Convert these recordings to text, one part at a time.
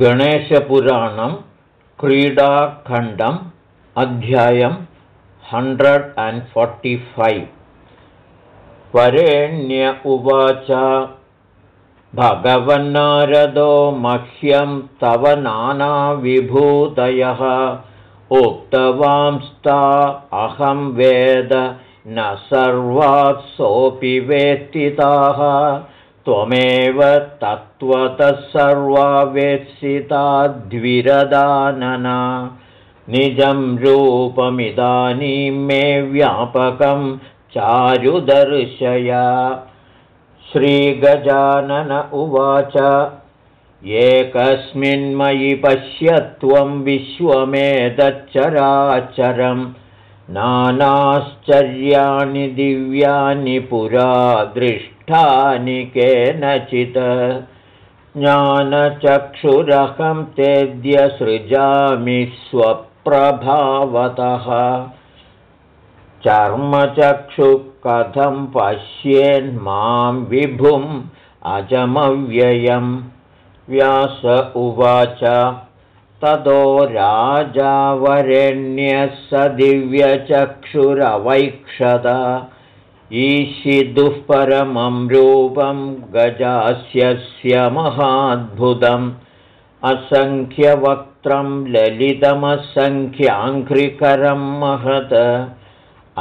गणेशपुराणं क्रीडाखण्डम् अध्यायं hundred and forty five Varenya उवाच भगवन्नारदो मह्यं तव नानाविभूतयः। उक्तवांस्ता अहं वेद न सर्वात् सोऽपि वेत्तिताः त्वमेव तत्त्वतः सर्वा वेत्सिताद्विरदानना निजं रूपमिदानीं मे व्यापकं चारुदर्शय। श्रीगजानन उवाच एकस्मिन्मयि पश्य त्वं विश्वमेतच्चराचरम् नानाश्चर्याणि दिव्यानि पुरा दृष्टानि केनचित् ज्ञानचक्षुरहं तेद्य सृजामि स्वप्रभावतः। चर्मचक्षुः कथं पश्येन्मां विभुम् अजमव्ययम्। व्यास उवाच ततो राजावरेण्यः स दिव्यचक्षुरवैक्षत ईशिदुःपरमं रूपं गजास्यस्य महाद्भुतम् असङ्ख्यवक्त्रं ललितमसङ्ख्याङ्घ्रिकरं महत्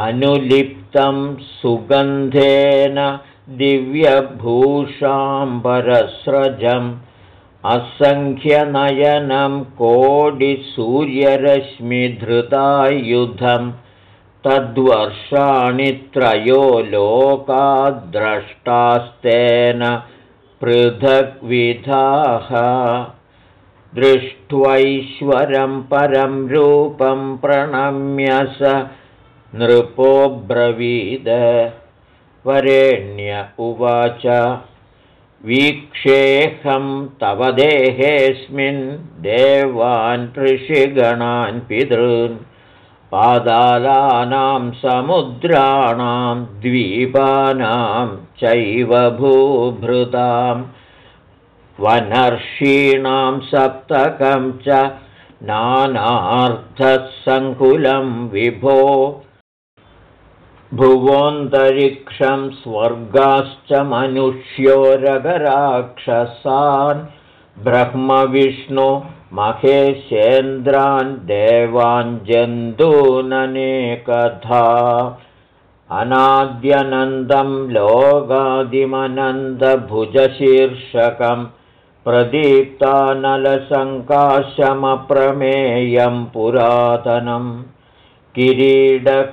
अनुलिप्तं सुगन्धेन दिव्यभूषाम्बरस्रजम् असङ्ख्यनयनं कोटिसूर्यरश्मिधृतायुधं तद्वर्षाणि त्रयो लोकाद्द्रष्टास्तेन पृथग्विधाः दृष्ट्वैश्वरं परं रूपं प्रणम्य स नृपोऽब्रवीद। वरेण्य उवाच वीक्षेऽहं तव देहेऽस्मिन् देवान् ऋषिगणान् पितॄन् पादालानां समुद्राणां द्वीपानां चैव भूभृतां वनर्षीणां सप्तकं च नानार्थसङ्कुलं विभो भुवोऽन्तरिक्षं स्वर्गाश्च मनुष्योरगराक्षसान् ब्रह्मविष्णु महेशेन्द्रान् देवाञ्जन्तूननेकथा अनाद्यनन्दं लोगादिमनन्दभुजशीर्षकं प्रदीप्तानलसङ्काशमप्रमेयं पुरातनम् किरीडकुण्डलधरं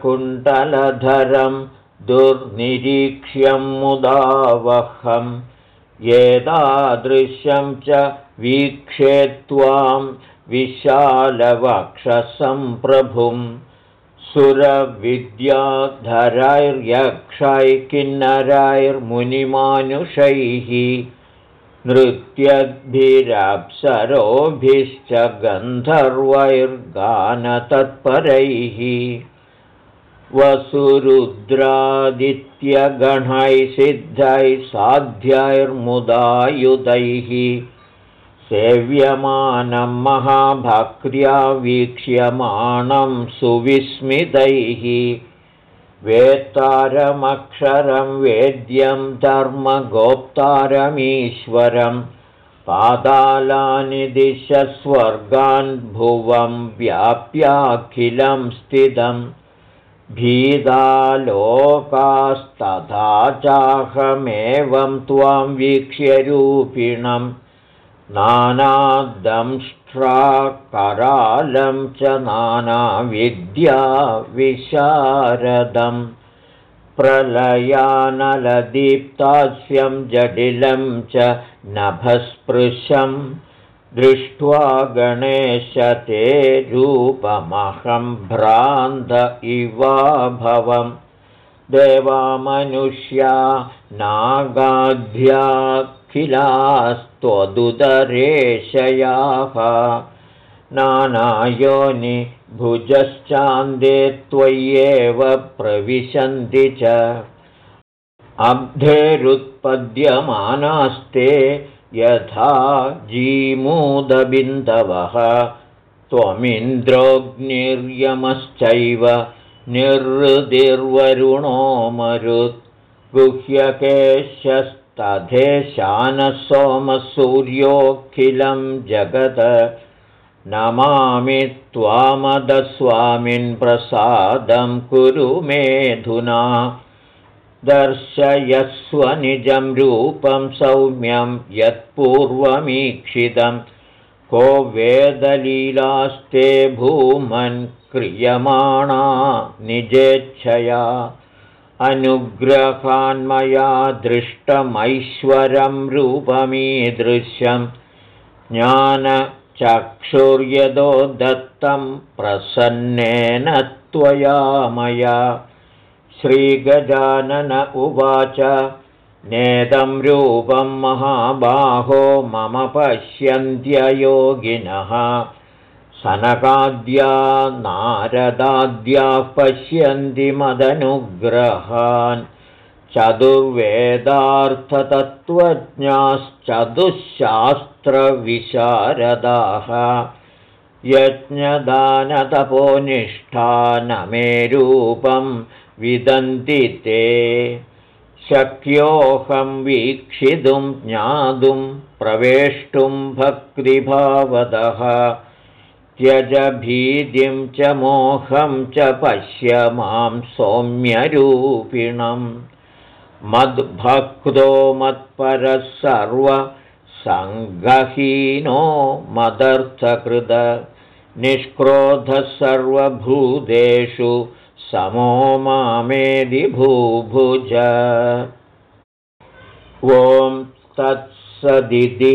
दुर्निरीक्ष्यं मुदावहम् एतादृश्यं च वीक्षे त्वां विशालवक्षसम्प्रभुं सुरविद्याधरैर्यक्षैकिन्नरैर्मुनिमानुषैः नृत्यद्भिरप्सरोभिश्च गन्धर्वैर्गानतत्परैः वसुरुद्रादित्यगणैः सिद्धैः साध्यैर्मुदायुधैः सेव्यमानं महाभक्र्या वीक्ष्यमाणं सुविस्मितैः। वेत्तारमक्षरं वेद्यं धर्मगोप्तारमीश्वरं पादालानि दिशस्वर्गान् भुवं व्याप्याखिलं स्थितं। भीदालोकास्तथा चाहमेवं त्वां वीक्ष्यरूपिणम् नानादंष्ट्राकरालं च नानाविद्याविशारदं प्रलयानलदीप्तास्यं जटिलं च नभस्पृशं दृष्ट्वा गणेश ते रूपमहं भ्रान्त इवाभवम् देवामनुष्या नागाध्याखिलास्त्वदुदरेशयाः नानायोनि भुजश्चान्दे त्वय्येव प्रविशन्ति च। अब्धेरुत्पद्यमानास्ते यथा जीमूदबिन्दवः। त्वमिन्द्रोऽग्निर्यमश्चैव मरुत् गुह्यकेशस्तथेशानसोमसूर्योऽखिलं जगत्। नमामि त्वामदस्वामिन्प्रसादं कुरु मेधुना। दर्शयस्वनिजं रूपं सौम्यं यत्पूर्वमीक्षितं। को वेदलीलास्ते भूमन् क्रियमाणा निजेच्छया अनुग्रहान्मया दृष्टमैश्वरं रूपमीदृश्यं ज्ञानचक्षुर्यदो दत्तं प्रसन्नेन त्वया मया। श्रीगजानन उवाच नेदं रूपं महाबाहो मम पश्यन्त्ययोगिनः सनकाद्या नारदाद्याः पश्यन्ति मदनुग्रहान्। चतुर्वेदार्थतत्त्वज्ञाश्चतुःशास्त्रविशारदाः। यज्ञदानतपोनिष्ठा न मे रूपं विदन्ति ते। शक्योऽहं वीक्षितुं ज्ञातुं प्रवेष्टुं भक्तिभावदः त्यज भीतिं च मोहं च पश्य मां सौम्यरूपिणं मद्भक्तो मत्परः सर्वसङ्गहीनो मदर्थकृत निष्क्रोधः सर्वभूतेषु समो मामेदिभूभुज ॐ तत्सदिति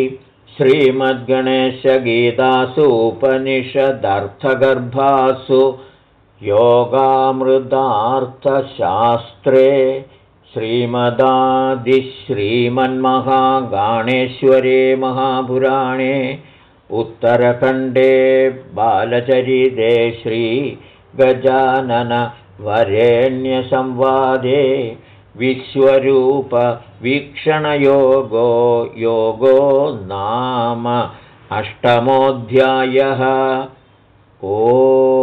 श्रीमद्गणेशगीतासूपनिषदर्थगर्भासु योगामृतार्थशास्त्रे श्रीमदादिश्रीमन्महागाणेश्वरे महापुराणे उत्तरखण्डे बालचरिते श्रीगजाननवरेण्यसंवादे विश्वरूपवीक्षणयोगो योगो नाम अष्टमोऽध्यायः। ओ